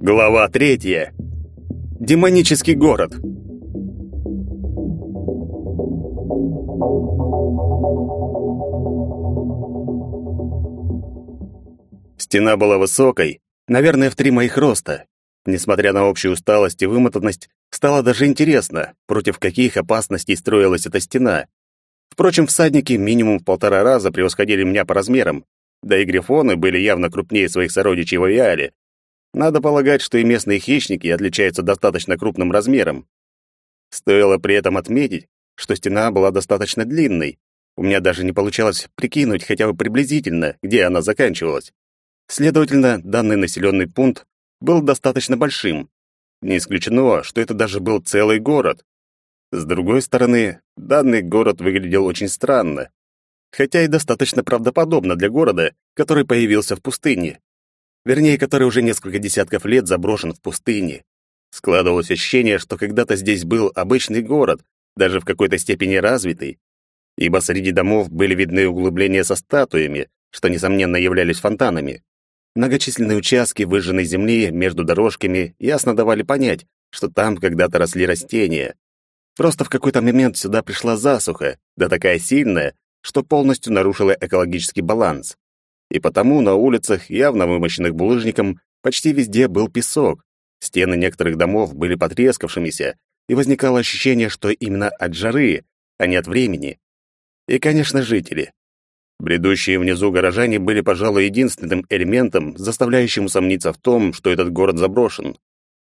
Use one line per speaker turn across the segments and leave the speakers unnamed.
Глава третья. Демонический город. Стена была высокой, наверное, в три моих роста. Несмотря на общую усталость и вымотанность, стало даже интересно, против каких опасностей строилась эта стена. Впрочем, всадники минимум в полтора раза превосходили меня по размерам, да и грифоны были явно крупнее своих сородичей в авиале. Надо полагать, что и местные хищники отличаются достаточно крупным размером. Стоило при этом отметить, что стена была достаточно длинной. У меня даже не получалось прикинуть хотя бы приблизительно, где она заканчивалась. Следовательно, данный населенный пункт был достаточно большим. Не исключено, что это даже был целый город. С другой стороны, данный город выглядел очень странно, хотя и достаточно правдоподобно для города, который появился в пустыне. Вернее, который уже несколько десятков лет заброшен в пустыне. Складывалось ощущение, что когда-то здесь был обычный город, даже в какой-то степени развитый, ибо среди домов были видны углубления со статуями, что, несомненно, являлись фонтанами. Многочисленные участки выжженной земли между дорожками ясно давали понять, что там когда-то росли растения. Просто в какой-то момент сюда пришла засуха, да такая сильная, что полностью нарушила экологический баланс. И потому на улицах, явно вымощенных булыжником, почти везде был песок. Стены некоторых домов были потрескавшимися, и возникало ощущение, что именно от жары, а не от времени. И, конечно, жители. Бредущие внизу горожане были, пожалуй, единственным элементом, заставляющим усомниться в том, что этот город заброшен.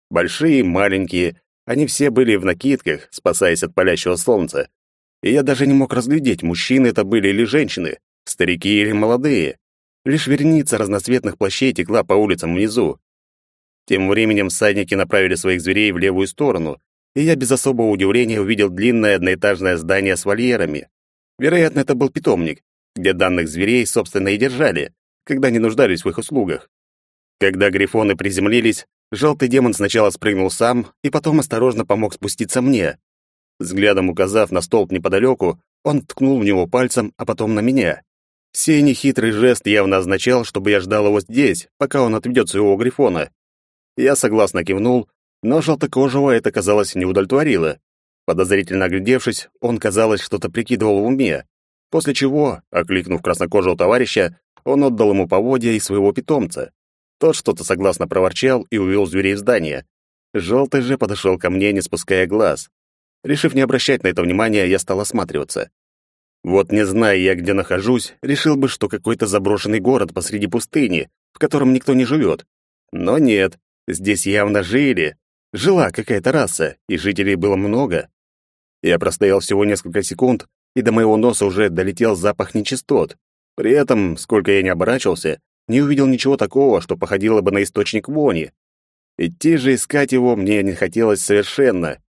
Большие, маленькие, они все были в накидках, спасаясь от палящего солнца. И я даже не мог разглядеть, мужчины это были или женщины, старики или молодые. Лишь верница разноцветных плащей текла по улицам внизу. Тем временем всадники направили своих зверей в левую сторону, и я без особого удивления увидел длинное одноэтажное здание с вольерами. Вероятно, это был питомник, где данных зверей, собственно, и держали, когда не нуждались в их услугах. Когда грифоны приземлились, желтый демон сначала спрыгнул сам и потом осторожно помог спуститься мне. Взглядом указав на столб неподалеку, он ткнул в него пальцем, а потом на меня. Сей нехитрый жест явно означал, чтобы я ждал его здесь, пока он отведет своего грифона. Я согласно кивнул, но желтокожего это, казалось, не удовлетворило. Подозрительно оглядевшись, он, казалось, что-то прикидывал в уме, После чего, окликнув краснокожего товарища, он отдал ему поводья и своего питомца. Тот что-то согласно проворчал и увел зверей в здание. Желтый же подошел ко мне, не спуская глаз. Решив не обращать на это внимания, я стал осматриваться. Вот не зная я, где нахожусь, решил бы, что какой-то заброшенный город посреди пустыни, в котором никто не живет. Но нет, здесь явно жили. Жила какая-то раса, и жителей было много. Я простоял всего несколько секунд, и до моего носа уже долетел запах нечистот. При этом, сколько я не оборачивался, не увидел ничего такого, что походило бы на источник вони. Идти же искать его мне не хотелось совершенно.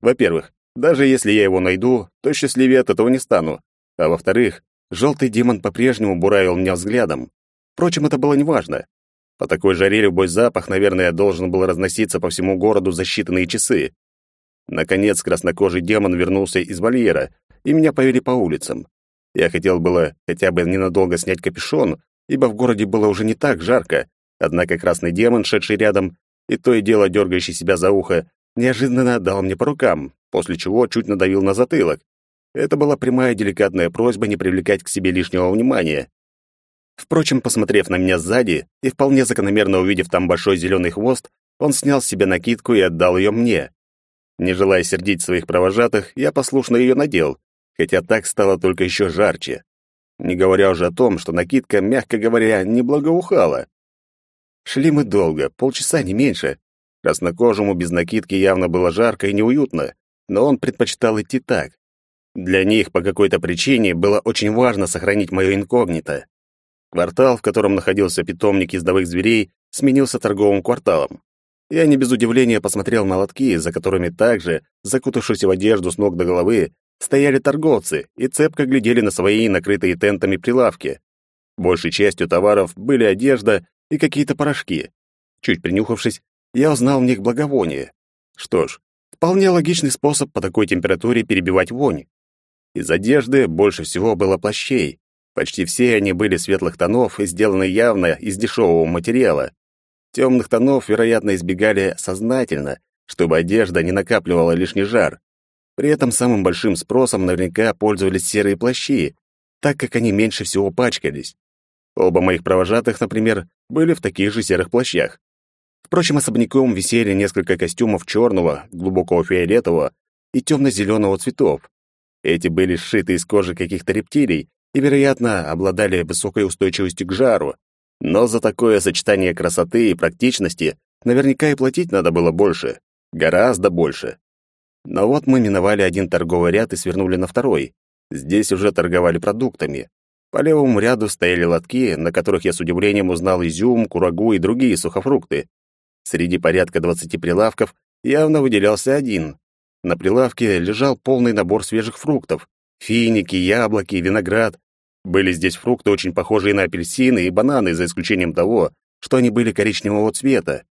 Во-первых, даже если я его найду, то счастливее от этого не стану. А во-вторых, желтый демон по-прежнему буравил меня взглядом. Впрочем, это было неважно. По такой жаре любой запах, наверное, должен был разноситься по всему городу за считанные часы. Наконец, краснокожий демон вернулся из вольера, и меня повели по улицам. Я хотел было хотя бы ненадолго снять капюшон, ибо в городе было уже не так жарко, однако красный демон, шедший рядом, и то и дело дергающий себя за ухо, неожиданно дал мне по рукам, после чего чуть надавил на затылок. Это была прямая деликатная просьба не привлекать к себе лишнего внимания. Впрочем, посмотрев на меня сзади и вполне закономерно увидев там большой зеленый хвост, он снял с себя накидку и отдал ее мне. Не желая сердить своих провожатых, я послушно ее надел, хотя так стало только еще жарче. Не говоря уже о том, что накидка, мягко говоря, не благоухала. Шли мы долго, полчаса не меньше. Краснокожему без накидки явно было жарко и неуютно, но он предпочитал идти так. Для них по какой-то причине было очень важно сохранить мое инкогнито. Квартал, в котором находился питомник ездовых зверей, сменился торговым кварталом. Я не без удивления посмотрел на лотки, за которыми также, закутавшись в одежду с ног до головы, стояли торговцы и цепко глядели на свои накрытые тентами прилавки. Большей частью товаров были одежда и какие-то порошки. Чуть принюхавшись, я узнал в них благовоние. Что ж, вполне логичный способ по такой температуре перебивать вонь. Из одежды больше всего было плащей. Почти все они были светлых тонов и сделаны явно из дешевого материала. Темных тонов, вероятно, избегали сознательно, чтобы одежда не накапливала лишний жар. При этом самым большим спросом наверняка пользовались серые плащи, так как они меньше всего пачкались. Оба моих провожатых, например, были в таких же серых плащах. Впрочем, особняком висели несколько костюмов черного, глубокого фиолетового и темно-зеленого цветов. Эти были сшиты из кожи каких-то рептилий и, вероятно, обладали высокой устойчивостью к жару. Но за такое сочетание красоты и практичности наверняка и платить надо было больше. Гораздо больше. Но вот мы миновали один торговый ряд и свернули на второй. Здесь уже торговали продуктами. По левому ряду стояли лотки, на которых я с удивлением узнал изюм, курагу и другие сухофрукты. Среди порядка двадцати прилавков явно выделялся один. На прилавке лежал полный набор свежих фруктов. Финики, яблоки, виноград. Были здесь фрукты, очень похожие на апельсины и бананы, за исключением того, что они были коричневого цвета.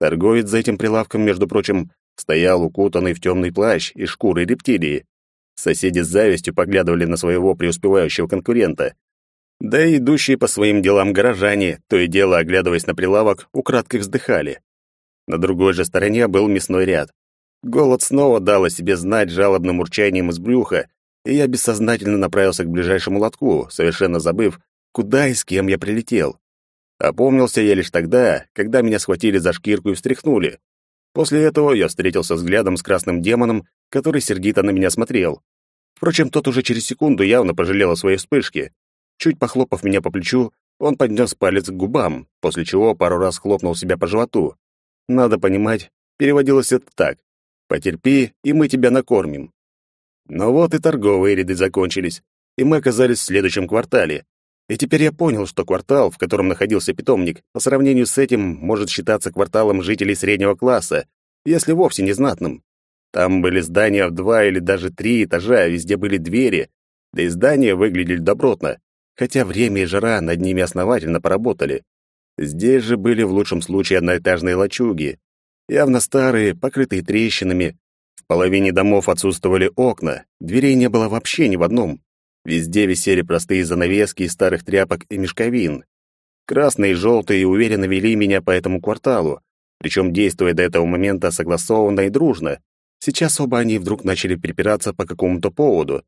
Торговец за этим прилавком, между прочим, стоял укутанный в темный плащ из шкуры рептилии. Соседи с завистью поглядывали на своего преуспевающего конкурента. Да и идущие по своим делам горожане, то и дело оглядываясь на прилавок, украдкой вздыхали. На другой же стороне был мясной ряд. Голод снова дал о себе знать жалобным урчанием из брюха, и я бессознательно направился к ближайшему лотку, совершенно забыв, куда и с кем я прилетел. Опомнился я лишь тогда, когда меня схватили за шкирку и встряхнули. После этого я встретился взглядом с красным демоном, который сердито на меня смотрел. Впрочем, тот уже через секунду явно пожалел о своей вспышке. Чуть похлопав меня по плечу, он поднес палец к губам, после чего пару раз хлопнул себя по животу. Надо понимать, переводилось это так. «Потерпи, и мы тебя накормим». Но вот и торговые ряды закончились, и мы оказались в следующем квартале. И теперь я понял, что квартал, в котором находился питомник, по сравнению с этим может считаться кварталом жителей среднего класса, если вовсе не знатным. Там были здания в два или даже три этажа, везде были двери, да и здания выглядели добротно, хотя время и жара над ними основательно поработали. Здесь же были в лучшем случае одноэтажные лачуги, явно старые, покрытые трещинами. В половине домов отсутствовали окна, дверей не было вообще ни в одном. Везде висели простые занавески из старых тряпок и мешковин. Красные и желтые уверенно вели меня по этому кварталу, причем действуя до этого момента согласованно и дружно. Сейчас оба они вдруг начали припираться по какому-то поводу.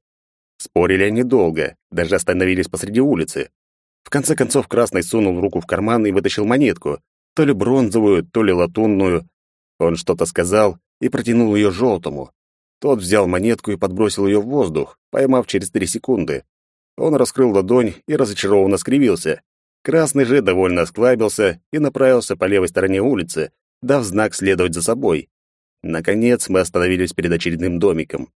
Спорили они долго, даже остановились посреди улицы. В конце концов Красный сунул руку в карман и вытащил монетку, то ли бронзовую, то ли латунную. Он что-то сказал и протянул ее желтому. Тот взял монетку и подбросил ее в воздух, поймав через три секунды. Он раскрыл ладонь и разочарованно скривился. Красный же довольно осклабился и направился по левой стороне улицы, дав знак следовать за собой. Наконец мы остановились перед очередным домиком.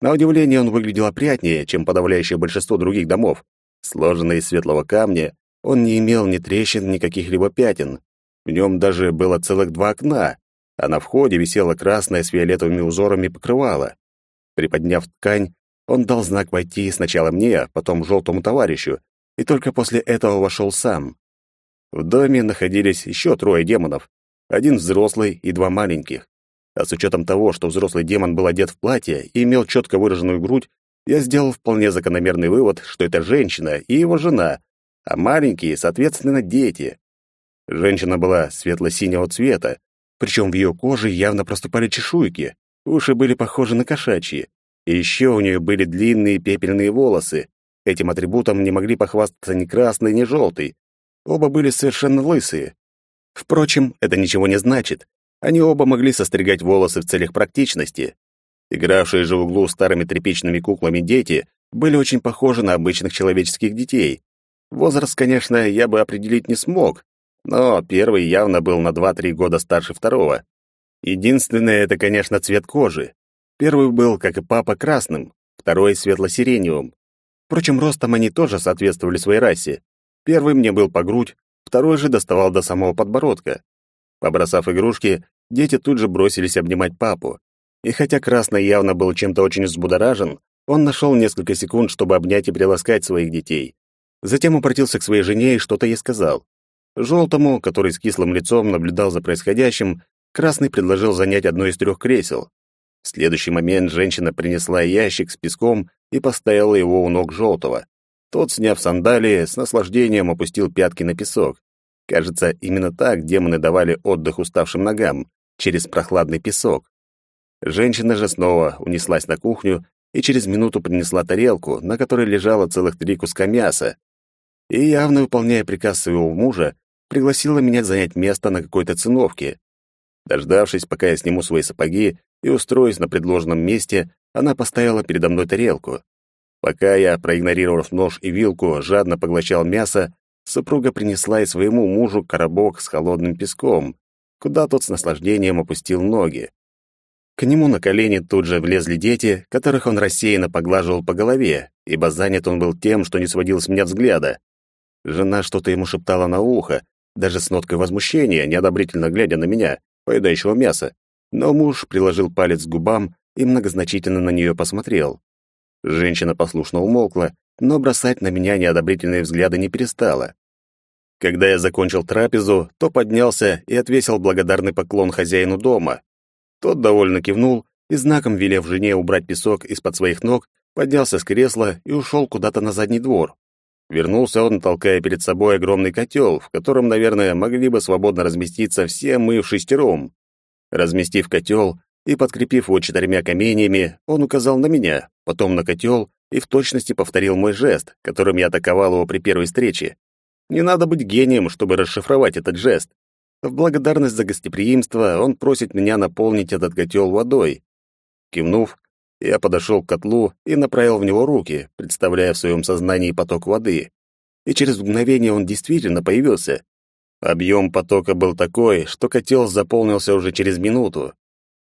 На удивление он выглядел опрятнее, чем подавляющее большинство других домов. Сложенный из светлого камня, он не имел ни трещин, ни каких-либо пятен. В нем даже было целых два окна, а на входе висело красное с фиолетовыми узорами покрывало. Приподняв ткань, он дал знак войти сначала мне, потом желтому товарищу, и только после этого вошел сам. В доме находились еще трое демонов, один взрослый и два маленьких. А с учетом того, что взрослый демон был одет в платье и имел четко выраженную грудь, я сделал вполне закономерный вывод, что это женщина и его жена, а маленькие, соответственно, дети. Женщина была светло-синего цвета, причем в ее коже явно проступали чешуйки, уши были похожи на кошачьи, и еще у нее были длинные пепельные волосы. Этим атрибутом не могли похвастаться ни красный, ни желтый. Оба были совершенно лысые. Впрочем, это ничего не значит. Они оба могли состригать волосы в целях практичности. Игравшие же в углу старыми тряпичными куклами дети были очень похожи на обычных человеческих детей. Возраст, конечно, я бы определить не смог, но первый явно был на 2-3 года старше второго. Единственное — это, конечно, цвет кожи. Первый был, как и папа, красным, второй — светло-сиреневым. Впрочем, ростом они тоже соответствовали своей расе. Первый мне был по грудь, второй же доставал до самого подбородка. Побросав игрушки, дети тут же бросились обнимать папу. И хотя Красный явно был чем-то очень взбудоражен, он нашел несколько секунд, чтобы обнять и приласкать своих детей. Затем обратился к своей жене и что-то ей сказал. Желтому, который с кислым лицом наблюдал за происходящим, Красный предложил занять одно из трех кресел. В следующий момент женщина принесла ящик с песком и поставила его у ног желтого. Тот, сняв сандалии, с наслаждением опустил пятки на песок. Кажется, именно так демоны давали отдых уставшим ногам, через прохладный песок. Женщина же снова унеслась на кухню и через минуту принесла тарелку, на которой лежало целых три куска мяса. И, явно выполняя приказ своего мужа, пригласила меня занять место на какой-то циновке. Дождавшись, пока я сниму свои сапоги и устроюсь на предложенном месте, она поставила передо мной тарелку. Пока я, проигнорировав нож и вилку, жадно поглощал мясо, супруга принесла и своему мужу коробок с холодным песком, куда тот с наслаждением опустил ноги. К нему на колени тут же влезли дети, которых он рассеянно поглаживал по голове, ибо занят он был тем, что не сводил с меня взгляда. Жена что-то ему шептала на ухо, даже с ноткой возмущения, неодобрительно глядя на меня, поедающего мясо. Но муж приложил палец к губам и многозначительно на нее посмотрел. Женщина послушно умолкла, но бросать на меня неодобрительные взгляды не перестала. Когда я закончил трапезу, то поднялся и отвесил благодарный поклон хозяину дома. Тот довольно кивнул и, знаком велев жене убрать песок из-под своих ног, поднялся с кресла и ушел куда-то на задний двор. Вернулся он, толкая перед собой огромный котел, в котором, наверное, могли бы свободно разместиться все мы в шестером. Разместив котел и подкрепив его четырьмя каменьями, он указал на меня, потом на котел и в точности повторил мой жест, которым я атаковал его при первой встрече. Не надо быть гением, чтобы расшифровать этот жест. В благодарность за гостеприимство он просит меня наполнить этот котел водой. Кивнув, я подошел к котлу и направил в него руки, представляя в своем сознании поток воды. И через мгновение он действительно появился. Объем потока был такой, что котел заполнился уже через минуту.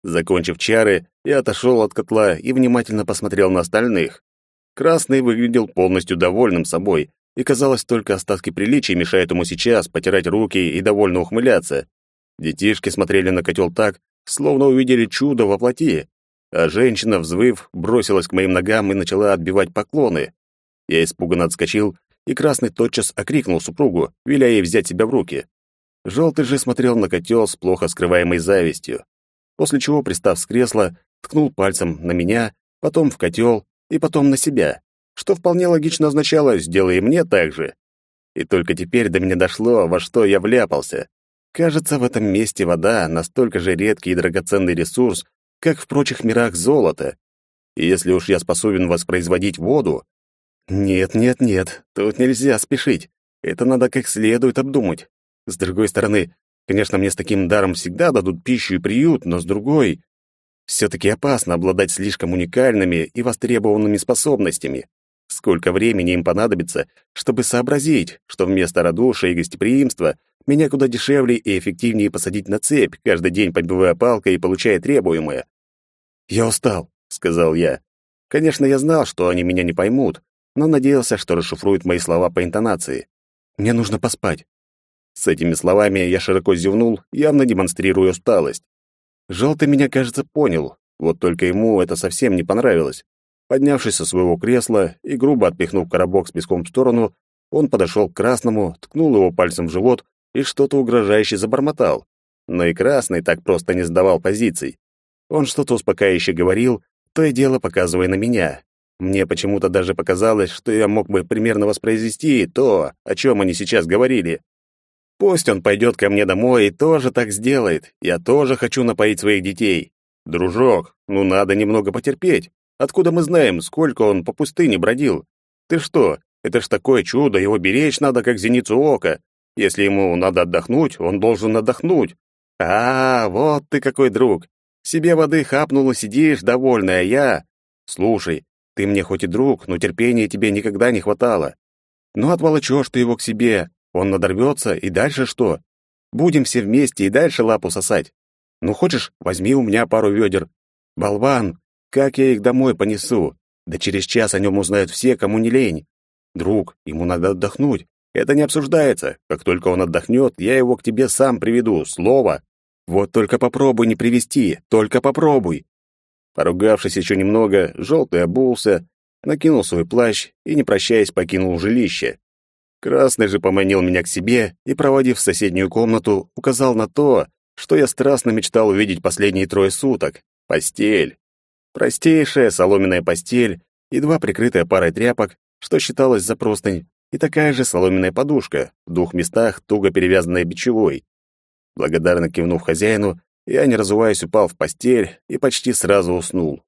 Закончив чары, я отошел от котла и внимательно посмотрел на остальных. Красный выглядел полностью довольным собой, и, казалось, только остатки приличия мешают ему сейчас потирать руки и довольно ухмыляться. Детишки смотрели на котел так, словно увидели чудо во плоти, а женщина, взвыв, бросилась к моим ногам и начала отбивать поклоны. Я испуганно отскочил, и Красный тотчас окрикнул супругу, веля ей взять себя в руки. Желтый же смотрел на котел с плохо скрываемой завистью, после чего, пристав с кресла, ткнул пальцем на меня, потом в котел и потом на себя что вполне логично означало «сделай мне так же». И только теперь до меня дошло, во что я вляпался. Кажется, в этом месте вода настолько же редкий и драгоценный ресурс, как в прочих мирах золото. И если уж я способен воспроизводить воду... Нет, нет, нет, тут нельзя спешить. Это надо как следует обдумать. С другой стороны, конечно, мне с таким даром всегда дадут пищу и приют, но с другой... Все-таки опасно обладать слишком уникальными и востребованными способностями. Сколько времени им понадобится, чтобы сообразить, что вместо радушия и гостеприимства меня куда дешевле и эффективнее посадить на цепь, каждый день подбивая палкой и получая требуемое. «Я устал», — сказал я. Конечно, я знал, что они меня не поймут, но надеялся, что расшифруют мои слова по интонации. «Мне нужно поспать». С этими словами я широко зевнул, явно демонстрируя усталость. Желтый меня, кажется, понял, вот только ему это совсем не понравилось. Поднявшись со своего кресла и грубо отпихнув коробок с песком в сторону, он подошел к Красному, ткнул его пальцем в живот и что-то угрожающе забормотал. Но и Красный так просто не сдавал позиций. Он что-то успокаивающе говорил, то и дело показывая на меня. Мне почему-то даже показалось, что я мог бы примерно воспроизвести то, о чем они сейчас говорили. Пусть он пойдет ко мне домой и тоже так сделает. Я тоже хочу напоить своих детей. Дружок, ну надо немного потерпеть. Откуда мы знаем, сколько он по пустыне бродил? Ты что, это ж такое чудо, его беречь надо, как зеницу ока. Если ему надо отдохнуть, он должен отдохнуть. А, вот ты какой друг. Себе воды хапнул и сидишь, довольная, а я... Слушай, ты мне хоть и друг, но терпения тебе никогда не хватало. Ну, отволочешь ты его к себе, он надорвется, и дальше что? Будем все вместе и дальше лапу сосать. Ну, хочешь, возьми у меня пару ведер. Болван, как я их домой понесу? Да через час о нем узнают все, кому не лень. Друг, ему надо отдохнуть. Это не обсуждается. Как только он отдохнет, я его к тебе сам приведу. Слово. Вот только попробуй не привести, только попробуй. Поругавшись еще немного, желтый обулся, накинул свой плащ и, не прощаясь, покинул жилище. Красный же поманил меня к себе и, проводив в соседнюю комнату, указал на то, что я страстно мечтал увидеть последние трое суток — постель. Простейшая соломенная постель, едва прикрытая парой тряпок, что считалось за простынь, и такая же соломенная подушка, в двух местах туго перевязанная бичевой. Благодарно кивнув хозяину, я, не разуваясь, упал в постель и почти сразу уснул.